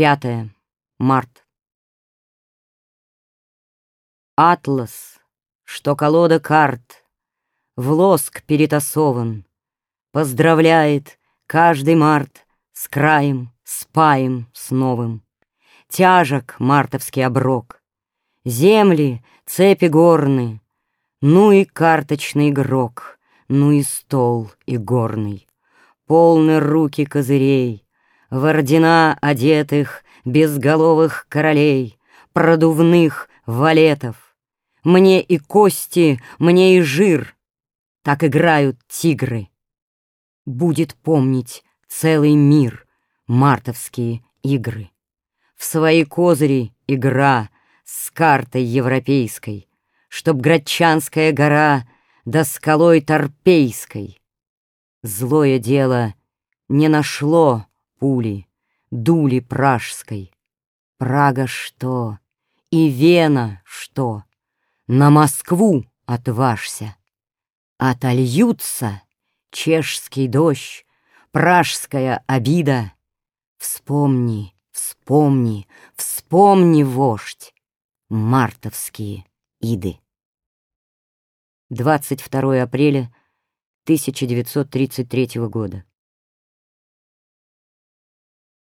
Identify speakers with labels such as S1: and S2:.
S1: Пятое. Март. Атлас, что колода карт, В лоск перетасован, Поздравляет каждый март С краем, с паем, с новым. Тяжек мартовский оброк, Земли, цепи горны, Ну и карточный игрок, Ну и стол и горный. Полны руки козырей, В ордена одетых безголовых королей, Продувных валетов. Мне и кости, мне и жир. Так играют тигры. Будет помнить целый мир Мартовские игры. В свои козыри игра С картой европейской, Чтоб Градчанская гора До скалой Торпейской. Злое дело не нашло пули, Дули пражской. Прага что? И Вена что? На Москву отважься. Отольются чешский дождь, пражская обида. Вспомни, вспомни, вспомни, вождь, мартовские иды. 22 апреля 1933 года.